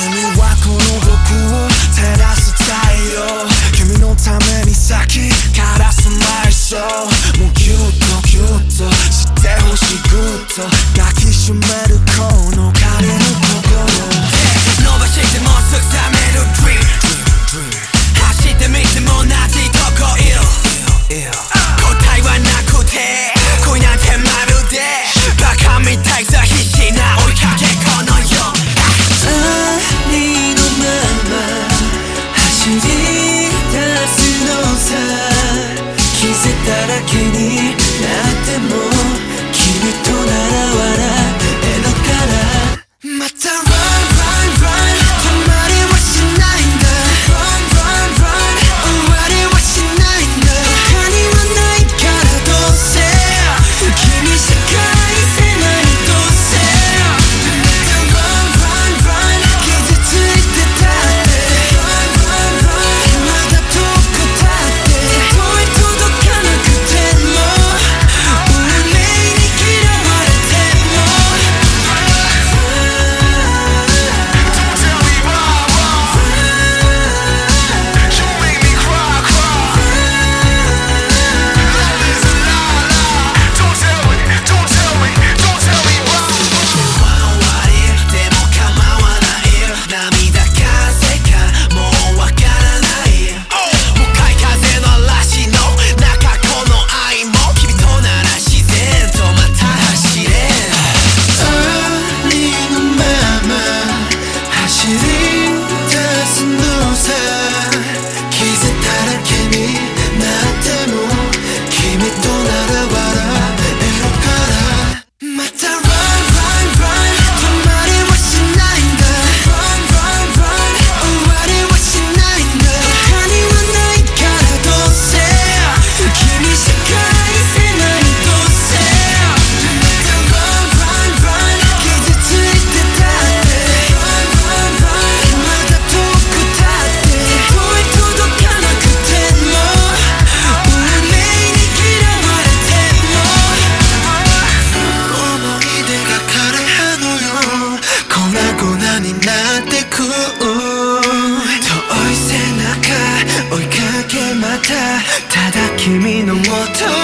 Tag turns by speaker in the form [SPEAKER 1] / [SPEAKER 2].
[SPEAKER 1] 君はこの僕を照らす太陽。君のために咲き枯らす毎生もうュ
[SPEAKER 2] な
[SPEAKER 3] っても
[SPEAKER 1] ただ君
[SPEAKER 2] のもと